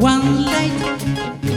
One light.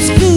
It's good.